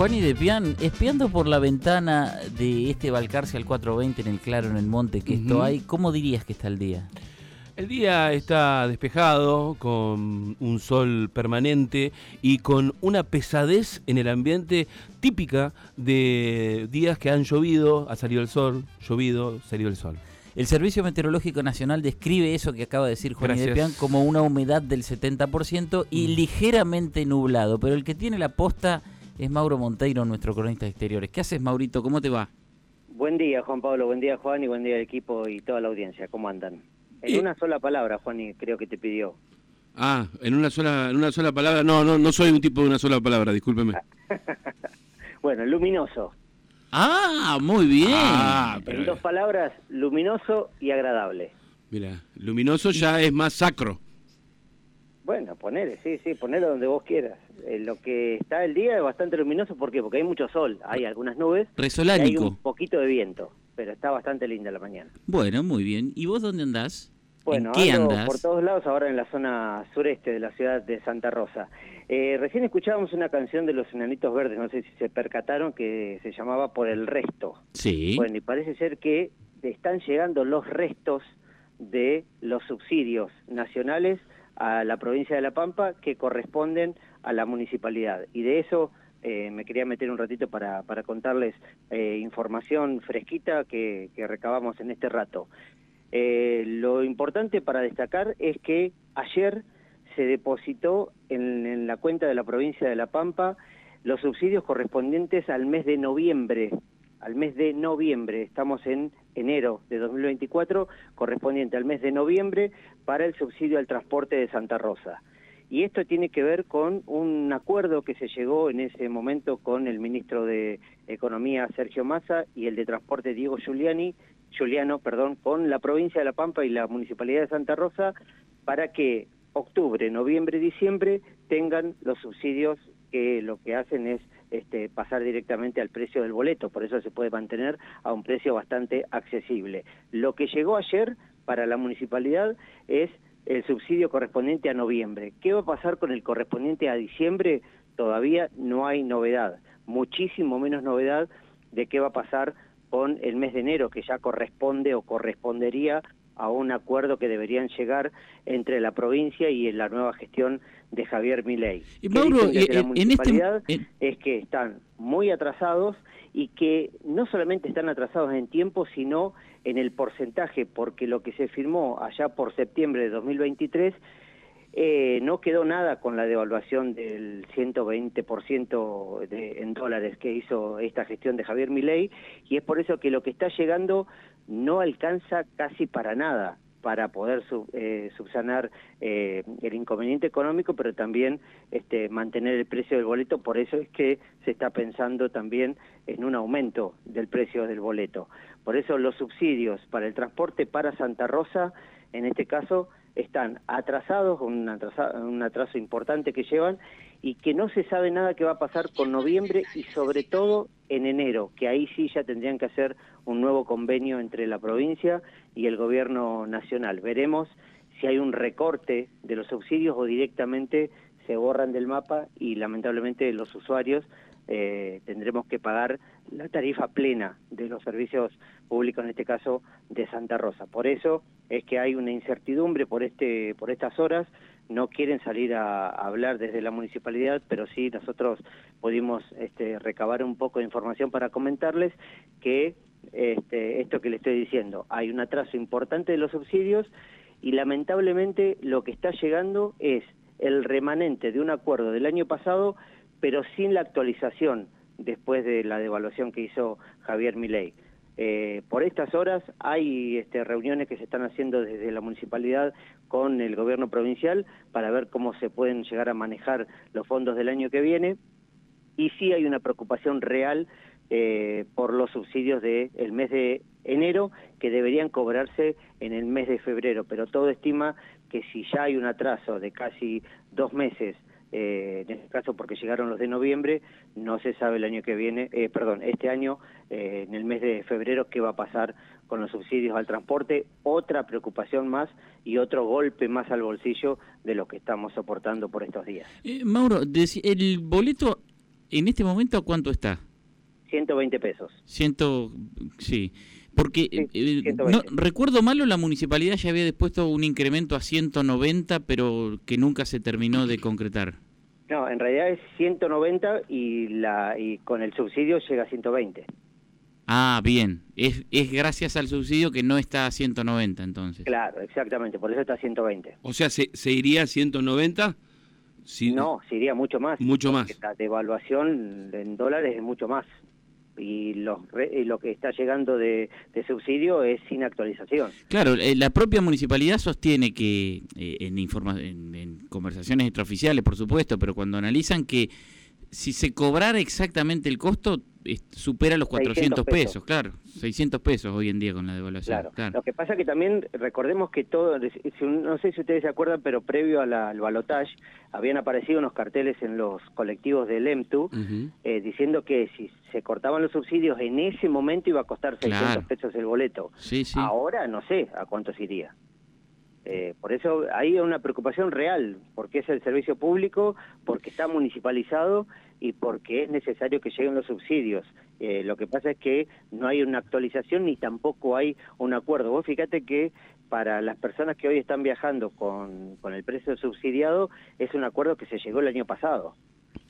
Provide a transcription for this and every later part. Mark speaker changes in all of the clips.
Speaker 1: Juan y de Pian, espiando por la ventana de este Balcarce al 420 en el Claro, en el Monte, que esto hay, ¿cómo dirías que está el día?
Speaker 2: El día está despejado, con un sol permanente y con una pesadez en el ambiente típica de días que han llovido, ha salido el sol, llovido, salido el sol.
Speaker 1: El Servicio Meteorológico Nacional describe eso que acaba de decir Juan
Speaker 2: Gracias.
Speaker 1: Pian como una humedad del 70% y
Speaker 2: Mm.
Speaker 1: ligeramente nublado, pero el que tiene la posta es Mauro Monteiro, nuestro cronista de exteriores. ¿Qué haces, Maurito? ¿Cómo te va?
Speaker 3: Buen día, Juan Pablo. Buen día, Juan, y buen día al equipo y toda la audiencia. ¿Cómo andan? En
Speaker 2: Y-
Speaker 3: una sola palabra, Juan, y creo que te pidió.
Speaker 2: Ah, en una sola, en una sola palabra. No, no, no soy un tipo de una sola palabra, discúlpeme.
Speaker 3: Bueno, luminoso.
Speaker 1: Ah, muy bien.
Speaker 2: Ah,
Speaker 3: en
Speaker 2: pero,
Speaker 3: dos palabras, luminoso y agradable.
Speaker 2: mira, luminoso ya es más sacro.
Speaker 3: Bueno, ponele, sí, sí, ponelo donde vos quieras. Eh, lo que está el día es bastante luminoso, ¿por qué? Porque hay mucho sol, hay algunas nubes y hay
Speaker 1: Resolánico.
Speaker 3: un poquito de viento, pero está bastante linda la mañana.
Speaker 1: Bueno, muy bien. ¿Y vos dónde andás?
Speaker 3: Bueno,
Speaker 1: ¿En qué andás?
Speaker 3: por todos lados ahora en la zona sureste de la ciudad de Santa Rosa. Eh, recién escuchábamos una canción de los Enanitos Verdes, no sé si se percataron, que se llamaba Por el Resto.
Speaker 1: Sí.
Speaker 3: Bueno, y parece ser que están llegando los restos de los subsidios nacionales a la provincia de La Pampa que corresponden a la municipalidad. Y de eso eh, me quería meter un ratito para, para contarles eh, información fresquita que, recabamos en este rato. Eh, lo importante para destacar es que ayer se depositó en, en la cuenta de la provincia de La Pampa los subsidios correspondientes al mes de noviembre, al mes de noviembre, estamos en enero de 2024, correspondiente al mes de noviembre para el subsidio al transporte de Santa Rosa. Y esto tiene que ver con un acuerdo que se llegó en ese momento con el ministro de Economía Sergio Massa y el de Transporte Diego Giuliani, perdón, con la provincia de La Pampa y la municipalidad de Santa Rosa para que octubre, noviembre, diciembre tengan los subsidios que lo que hacen es este, pasar directamente al precio del boleto, por eso se puede mantener a un precio bastante accesible. Lo que llegó ayer para la municipalidad es el subsidio correspondiente a noviembre. ¿Qué va a pasar con el correspondiente a diciembre? Todavía no hay novedad, muchísimo menos novedad de qué va a pasar con el mes de enero, que ya corresponde o correspondería a un acuerdo que deberían llegar entre la provincia y la nueva gestión de Javier Milei.
Speaker 1: Y
Speaker 3: ¿Qué
Speaker 1: Mauro,
Speaker 3: la
Speaker 1: en este-
Speaker 3: municipalidad?
Speaker 1: en-
Speaker 3: es que están muy atrasados y que no solamente están atrasados en tiempo, sino en el porcentaje, porque lo que se firmó allá por septiembre de 2023 eh, no quedó nada con la devaluación del 120% de, en dólares que hizo esta gestión de Javier Milei y es por eso que lo que está llegando no alcanza casi para nada para poder sub- eh, subsanar eh, el inconveniente económico, pero también este, mantener el precio del boleto. Por eso es que se está pensando también en un aumento del precio del boleto. Por eso los subsidios para el transporte para Santa Rosa, en este caso, están atrasados, un atraso, un atraso importante que llevan y que no se sabe nada qué va a pasar con noviembre y sobre todo en enero, que ahí sí ya tendrían que hacer un nuevo convenio entre la provincia y el gobierno nacional. Veremos si hay un recorte de los subsidios o directamente se borran del mapa y lamentablemente los usuarios eh, tendremos que pagar la tarifa plena de los servicios públicos, en este caso de Santa Rosa. Por eso es que hay una incertidumbre por este por estas horas. No quieren salir a, hablar desde la municipalidad, pero sí nosotros pudimos este, recabar un poco de información para comentarles que este, esto que le estoy diciendo, hay un atraso importante de los subsidios y lamentablemente lo que está llegando es el remanente de un acuerdo del año pasado, pero sin la actualización después de la devaluación que hizo Javier Milei. Eh, por estas horas hay este, reuniones que se están haciendo desde la municipalidad con el gobierno provincial para ver cómo se pueden llegar a manejar los fondos del año que viene y sí hay una preocupación real eh, por los subsidios del el mes de enero que deberían cobrarse en el mes de febrero, pero todo estima que si ya hay un atraso de casi dos meses, eh, en este caso porque llegaron los de noviembre, no se sabe el año que viene, eh, perdón, este año, eh, en el mes de febrero, qué va a pasar con los subsidios al transporte, otra preocupación más y otro golpe más al bolsillo de lo que estamos soportando por estos días.
Speaker 1: Eh, Mauro, el boleto ¿En este momento cuánto está?
Speaker 3: 120 pesos.
Speaker 1: Ciento, sí. Porque
Speaker 3: Sí,
Speaker 1: eh,
Speaker 3: 120.
Speaker 1: no, recuerdo malo, la municipalidad ya había dispuesto un incremento a 190, pero que nunca se terminó de concretar.
Speaker 3: No, en realidad es 190 y, la, y con el subsidio llega a 120.
Speaker 1: Ah, bien. Es, es gracias al subsidio que no está a 190 entonces.
Speaker 3: Claro, exactamente, por eso está a 120.
Speaker 2: O sea, ¿se, se iría a 190? Si-
Speaker 3: No, se iría mucho más.
Speaker 2: Mucho
Speaker 3: porque
Speaker 2: más.
Speaker 3: La devaluación en dólares es mucho más. Y, los y lo que está llegando de, de subsidio es sin actualización.
Speaker 1: Claro, eh, la propia municipalidad sostiene que, eh, en, en conversaciones extraoficiales, por supuesto, pero cuando analizan que si se cobrara exactamente el costo, supera los 400
Speaker 3: 600
Speaker 1: pesos.
Speaker 3: pesos.
Speaker 1: claro, 600 pesos hoy en día con la devaluación.
Speaker 3: Claro.
Speaker 1: claro.
Speaker 3: Lo que pasa que también recordemos que todo, no sé si ustedes se acuerdan, pero previo a la- al balotaje habían aparecido unos carteles en los colectivos del EMTU eh, diciendo que si se cortaban los subsidios en ese momento iba a costar 600
Speaker 1: Claro.
Speaker 3: pesos el boleto.
Speaker 1: Sí, sí.
Speaker 3: Ahora no sé a cuánto se iría. Eh, por eso hay una preocupación real, porque es el servicio público, porque está municipalizado y porque es necesario que lleguen los subsidios. Eh, lo que pasa es que no hay una actualización ni tampoco hay un acuerdo. Vos fíjate que para las personas que hoy están viajando con, con el precio subsidiado es un acuerdo que se llegó el año pasado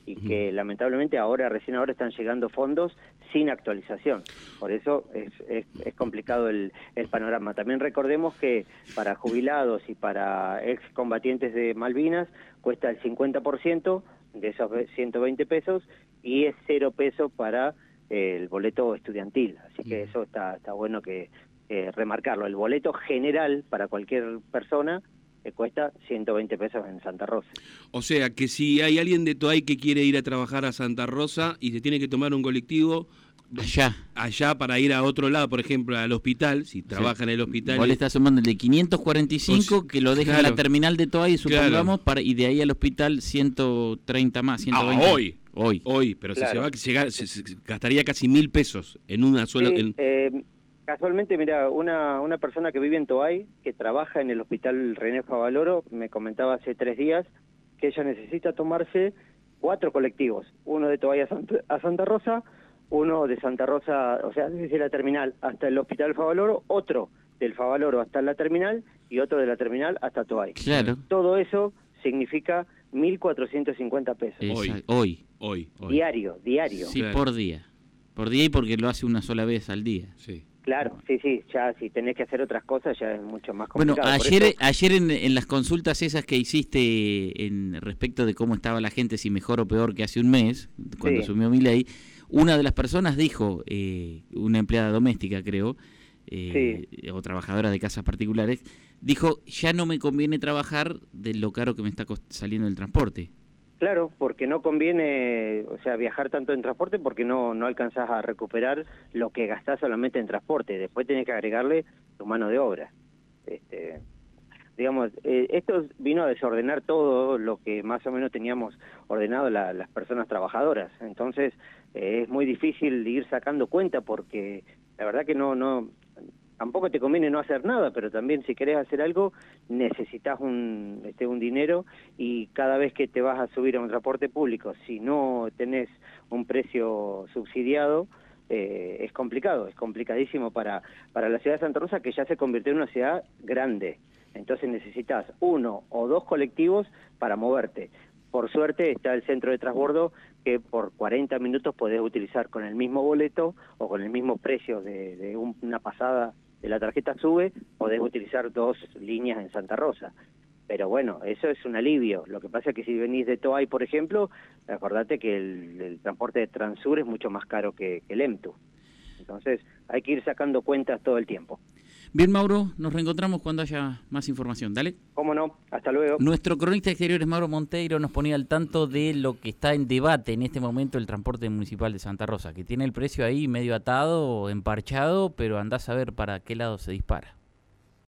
Speaker 3: y que lamentablemente ahora, recién ahora están llegando fondos sin actualización. Por eso es, es, es complicado el, el panorama. También recordemos que para jubilados y para excombatientes de Malvinas cuesta el 50% de esos 120 pesos y es cero pesos para eh, el boleto estudiantil. Así que eso está, está bueno que eh, remarcarlo. El boleto general para cualquier persona eh, cuesta 120 pesos en Santa Rosa.
Speaker 2: O sea, que si hay alguien de Toay que quiere ir a trabajar a Santa Rosa y se tiene que tomar un colectivo
Speaker 1: Allá.
Speaker 2: allá para ir a otro lado, por ejemplo, al hospital, si trabaja en el hospital.
Speaker 1: Vos le estás sumando el de 545
Speaker 2: Pues,
Speaker 1: que lo deja en
Speaker 2: claro.
Speaker 1: la terminal de Toay,
Speaker 2: Claro.
Speaker 1: supongamos, para, y de ahí al hospital 130 más, 120.
Speaker 2: Ah, hoy.
Speaker 1: Hoy.
Speaker 2: Hoy, pero si se
Speaker 3: Claro.
Speaker 2: va a llegar, se, se- gastaría casi mil pesos en una sola.
Speaker 3: Sí,
Speaker 2: en-
Speaker 3: eh, casualmente, mira, una, una persona que vive en Toay, que trabaja en el hospital René Favaloro, me comentaba hace tres días que ella necesita tomarse cuatro colectivos, uno de Toay a, Sant- a Santa Rosa, uno de Santa Rosa, o sea, desde la terminal hasta el hospital Favaloro, otro del Favaloro hasta la terminal y otro de la terminal hasta Toay.
Speaker 1: Claro.
Speaker 3: Todo eso significa 1.450 pesos.
Speaker 2: Hoy.
Speaker 1: Hoy.
Speaker 2: hoy, hoy.
Speaker 3: Diario, diario.
Speaker 1: Sí,
Speaker 2: Claro.
Speaker 1: por día. Por día y porque lo hace una sola vez al día.
Speaker 2: Sí.
Speaker 3: Claro, sí, sí, ya si tenés que hacer otras cosas ya es mucho más
Speaker 1: Bueno,
Speaker 3: complicado. Por
Speaker 1: ayer,
Speaker 3: eso-
Speaker 1: ayer en, en las consultas esas que hiciste en respecto de cómo estaba la gente, si mejor o peor que hace un mes, cuando
Speaker 3: Sí.
Speaker 1: asumió mi ley, una de las personas dijo, eh, una empleada doméstica creo, eh, o trabajadora de casas particulares, dijo, ya no me conviene trabajar de lo caro que me está saliendo el transporte.
Speaker 3: Claro, porque no conviene, o sea, viajar tanto en transporte porque no, no alcanzás a recuperar lo que gastás solamente en transporte. Después tenés que agregarle tu mano de obra. Este, digamos, eh, esto vino a desordenar todo lo que más o menos teníamos ordenado la- las personas trabajadoras. Entonces, eh, es muy difícil ir sacando cuenta porque la verdad que no, no, tampoco te conviene no hacer nada, pero también si querés hacer algo necesitas un, este, un dinero y cada vez que te vas a subir a un transporte público, si no tenés un precio subsidiado, eh, es complicado, es complicadísimo para, para la ciudad de Santa Rosa que ya se convirtió en una ciudad grande. Entonces necesitas uno o dos colectivos para moverte. Por suerte está el centro de transbordo que por 40 minutos podés utilizar con el mismo boleto o con el mismo precio de, de un- una pasada de la tarjeta SUBE, podés utilizar dos líneas en Santa Rosa. Pero bueno, eso es un alivio. Lo que pasa es que si venís de Toay, por ejemplo, acordate que el, transporte de Transur es mucho más caro que, que el EMTU. Entonces hay que ir sacando cuentas todo el tiempo.
Speaker 1: Bien, Mauro, nos reencontramos cuando haya más información. Dale.
Speaker 3: ¿Cómo no? Hasta luego.
Speaker 1: Nuestro cronista exterior es Mauro Monteiro, nos ponía al tanto de lo que está en debate en este momento el transporte municipal de Santa Rosa, que tiene el precio ahí medio atado, emparchado, pero andás a ver para qué lado se dispara.